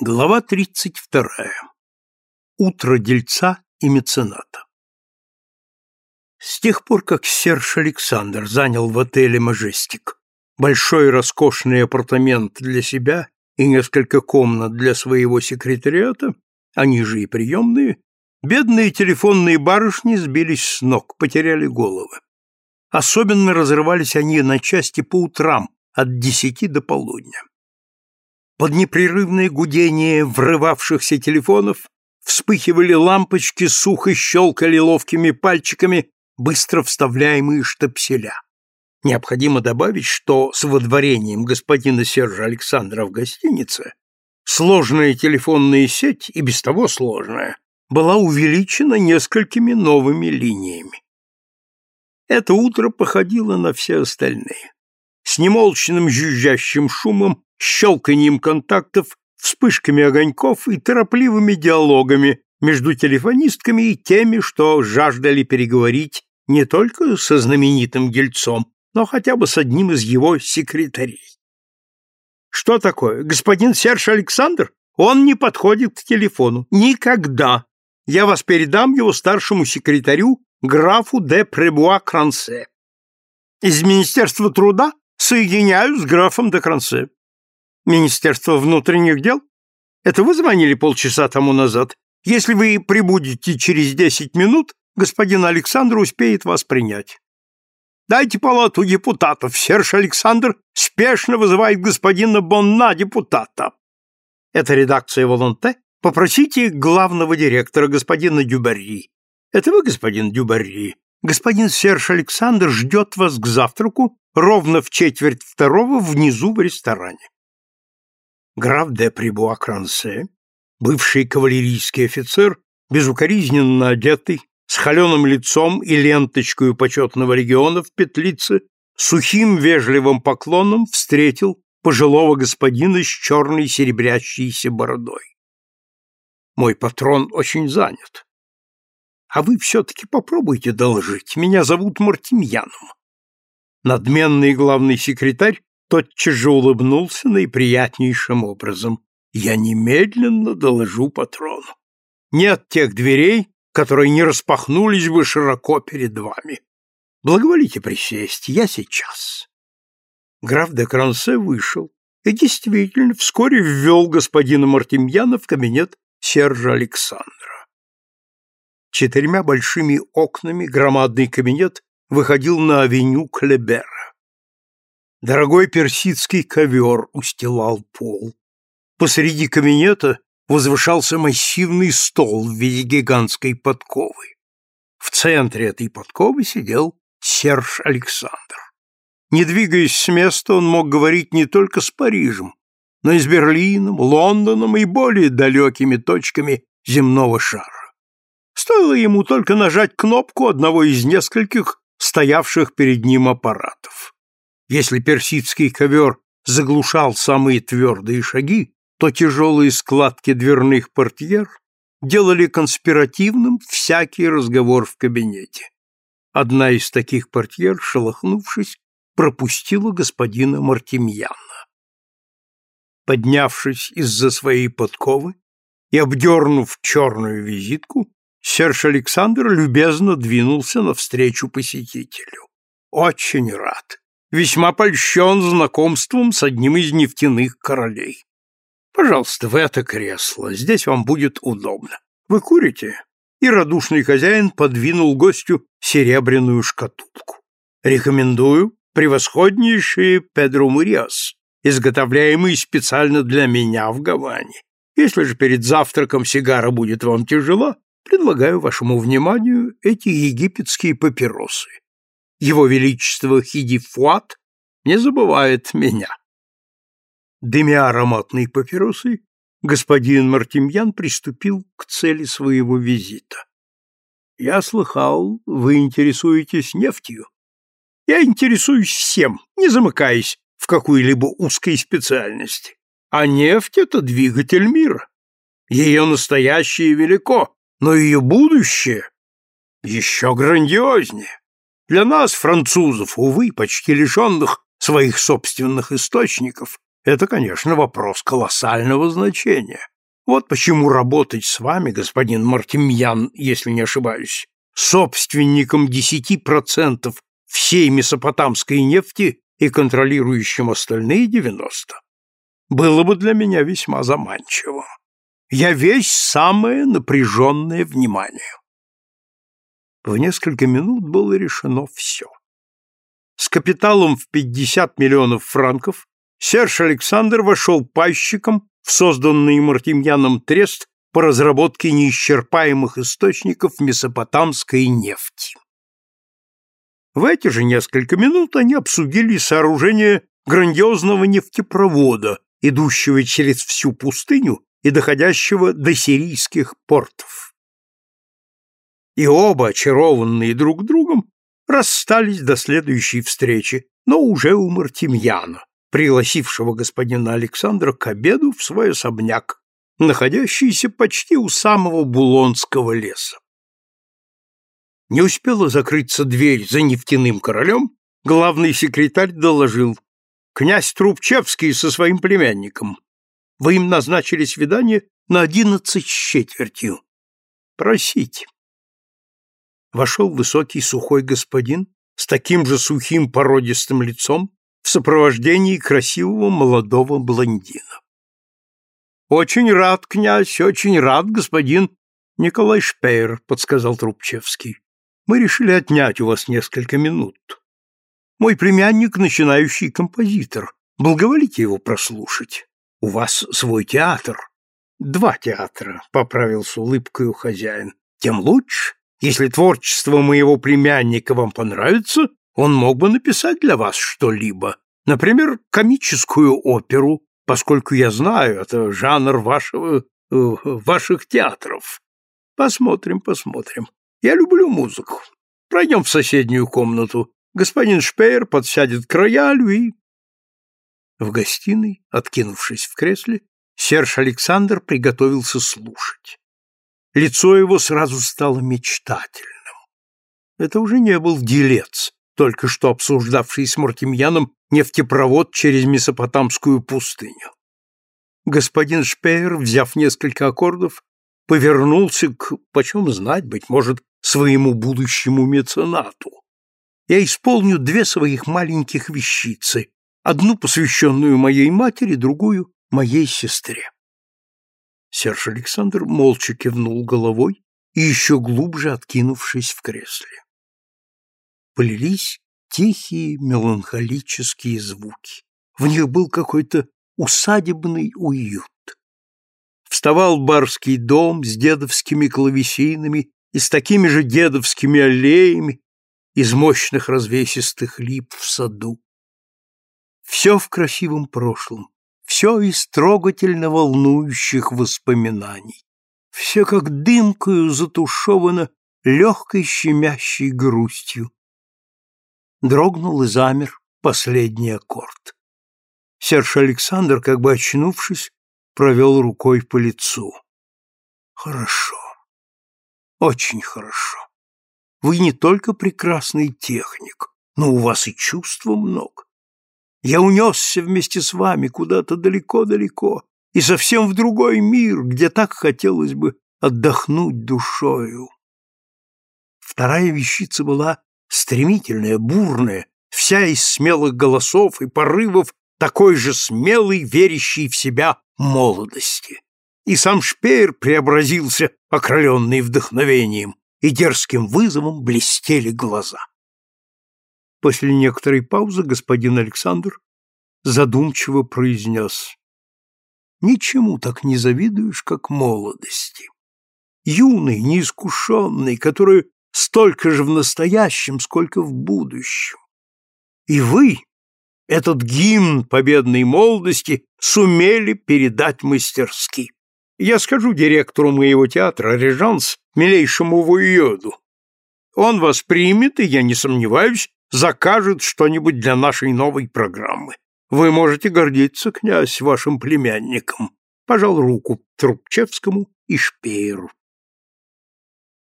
Глава 32. Утро дельца и мецената. С тех пор, как Серж Александр занял в отеле «Мажестик» большой роскошный апартамент для себя и несколько комнат для своего секретариата, они же и приемные, бедные телефонные барышни сбились с ног, потеряли головы. Особенно разрывались они на части по утрам от десяти до полудня. Под непрерывное гудение врывавшихся телефонов вспыхивали лампочки, сухо щелкали ловкими пальчиками быстро вставляемые штапселя. Необходимо добавить, что с водворением господина Сержа Александра в гостинице сложная телефонная сеть, и без того сложная, была увеличена несколькими новыми линиями. Это утро походило на все остальные. С немолчным жужжащим шумом щелканьем контактов, вспышками огоньков и торопливыми диалогами между телефонистками и теми, что жаждали переговорить не только со знаменитым дельцом, но хотя бы с одним из его секретарей. Что такое? Господин Серж Александр? Он не подходит к телефону. Никогда. Я вас передам его старшему секретарю, графу де Пребуа-Крансе. Из Министерства труда соединяю с графом де Крансе. Министерство внутренних дел? Это вы звонили полчаса тому назад? Если вы прибудете через десять минут, господин Александр успеет вас принять. Дайте палату депутатов. Серж Александр спешно вызывает господина Бонна, депутата. Это редакция Волонте. Попросите главного директора, господина Дюбарри. Это вы, господин Дюбарри? Господин Серж Александр ждет вас к завтраку ровно в четверть второго внизу в ресторане граф де Прибуа-Крансе, бывший кавалерийский офицер, безукоризненно одетый, с холеным лицом и ленточкой почетного легиона в петлице, сухим вежливым поклоном встретил пожилого господина с черной серебрящейся бородой. Мой патрон очень занят. А вы все-таки попробуйте доложить. Меня зовут Мартемьяном. Надменный главный секретарь тотчас же улыбнулся наиприятнейшим образом. «Я немедленно доложу патрону. Нет тех дверей, которые не распахнулись бы широко перед вами. Благоволите присесть, я сейчас». Граф де Крансе вышел и действительно вскоре ввел господина Мартемьяна в кабинет Сержа Александра. Четырьмя большими окнами громадный кабинет выходил на авеню Клебер. Дорогой персидский ковер устилал пол. Посреди кабинета возвышался массивный стол в виде гигантской подковы. В центре этой подковы сидел Серж Александр. Не двигаясь с места, он мог говорить не только с Парижем, но и с Берлином, Лондоном и более далекими точками земного шара. Стоило ему только нажать кнопку одного из нескольких стоявших перед ним аппаратов. Если персидский ковер заглушал самые твердые шаги, то тяжелые складки дверных портьер делали конспиративным всякий разговор в кабинете. Одна из таких портьер, шелохнувшись, пропустила господина Мартемьяна. Поднявшись из-за своей подковы и обдернув черную визитку, Серж Александр любезно двинулся навстречу посетителю. «Очень рад весьма польщен знакомством с одним из нефтяных королей. Пожалуйста, в это кресло, здесь вам будет удобно. Вы курите?» И радушный хозяин подвинул гостю серебряную шкатулку. «Рекомендую превосходнейший Педро Муриас, изготовляемый специально для меня в Гаване. Если же перед завтраком сигара будет вам тяжела, предлагаю вашему вниманию эти египетские папиросы его Величество Хидифуат не забывает меня. Дымя ароматной папиросы, господин Мартемьян приступил к цели своего визита. Я слыхал, вы интересуетесь нефтью. Я интересуюсь всем, не замыкаясь в какой-либо узкой специальности. А нефть — это двигатель мира. Ее настоящее велико, но ее будущее еще грандиознее. Для нас, французов, увы, почти лишенных своих собственных источников, Это, конечно, вопрос колоссального значения. Вот почему работать с вами, господин Мартемьян, если не ошибаюсь, собственником 10% всей месопотамской нефти и контролирующим остальные 90, было бы для меня весьма заманчиво. Я весь самое напряженное внимание. В несколько минут было решено все. С капиталом в 50 миллионов франков Серж Александр вошел пайщиком в созданный Мартемьяном трест по разработке неисчерпаемых источников месопотамской нефти. В эти же несколько минут они обсудили сооружение грандиозного нефтепровода, идущего через всю пустыню и доходящего до сирийских портов. И оба, очарованные друг другом, расстались до следующей встречи, но уже у Мартемьяна, пригласившего господина Александра к обеду в свой особняк, находящийся почти у самого Булонского леса. Не успела закрыться дверь за нефтяным королем, главный секретарь доложил. «Князь Трубчевский со своим племянником. Вы им назначили свидание на одиннадцать с четвертью. Просите». Вошел высокий сухой господин с таким же сухим породистым лицом в сопровождении красивого молодого блондина. «Очень рад, князь, очень рад, господин Николай Шпеер», — подсказал Трубчевский мы решили отнять у вас несколько минут. Мой племянник — начинающий композитор. Благоволите его прослушать. У вас свой театр. Два театра, — поправил с улыбкой хозяин. Тем лучше. Если творчество моего племянника вам понравится, он мог бы написать для вас что-либо. Например, комическую оперу, поскольку я знаю, это жанр вашего, э, ваших театров. Посмотрим, посмотрим. Я люблю музыку. Пройдем в соседнюю комнату. Господин Шпеер подсядет к роялю и...» В гостиной, откинувшись в кресле, Серж Александр приготовился слушать. Лицо его сразу стало мечтательным. Это уже не был делец, только что обсуждавший с Мартемьяном нефтепровод через Месопотамскую пустыню. Господин Шпеер, взяв несколько аккордов, повернулся к, почем знать, быть может, своему будущему меценату. Я исполню две своих маленьких вещицы, одну посвященную моей матери, другую — моей сестре. Серж Александр молча кивнул головой и еще глубже откинувшись в кресле. Полились тихие меланхолические звуки. В них был какой-то усадебный уют. Вставал барский дом с дедовскими клавесинами и с такими же дедовскими аллеями из мощных развесистых лип в саду. Все в красивом прошлом, все из трогательно волнующих воспоминаний, все как дымкою затушевано легкой щемящей грустью. Дрогнул и замер последний аккорд. Серж Александр, как бы очнувшись, провел рукой по лицу. Хорошо. Очень хорошо. Вы не только прекрасный техник, но у вас и чувства много. Я унесся вместе с вами куда-то далеко-далеко и совсем в другой мир, где так хотелось бы отдохнуть душою. Вторая вещица была стремительная, бурная, вся из смелых голосов и порывов такой же смелый, верящий в себя молодости и сам Шпеер преобразился, окрыленный вдохновением, и дерзким вызовом блестели глаза. После некоторой паузы господин Александр задумчиво произнес «Ничему так не завидуешь, как молодости. Юный, неискушенный, который столько же в настоящем, сколько в будущем. И вы, этот гимн победной молодости, сумели передать мастерски. Я скажу директору моего театра «Режанс», милейшему Вуйоду. Он вас примет, и, я не сомневаюсь, закажет что-нибудь для нашей новой программы. Вы можете гордиться, князь, вашим племянником. Пожал руку Трубчевскому и Шпееру.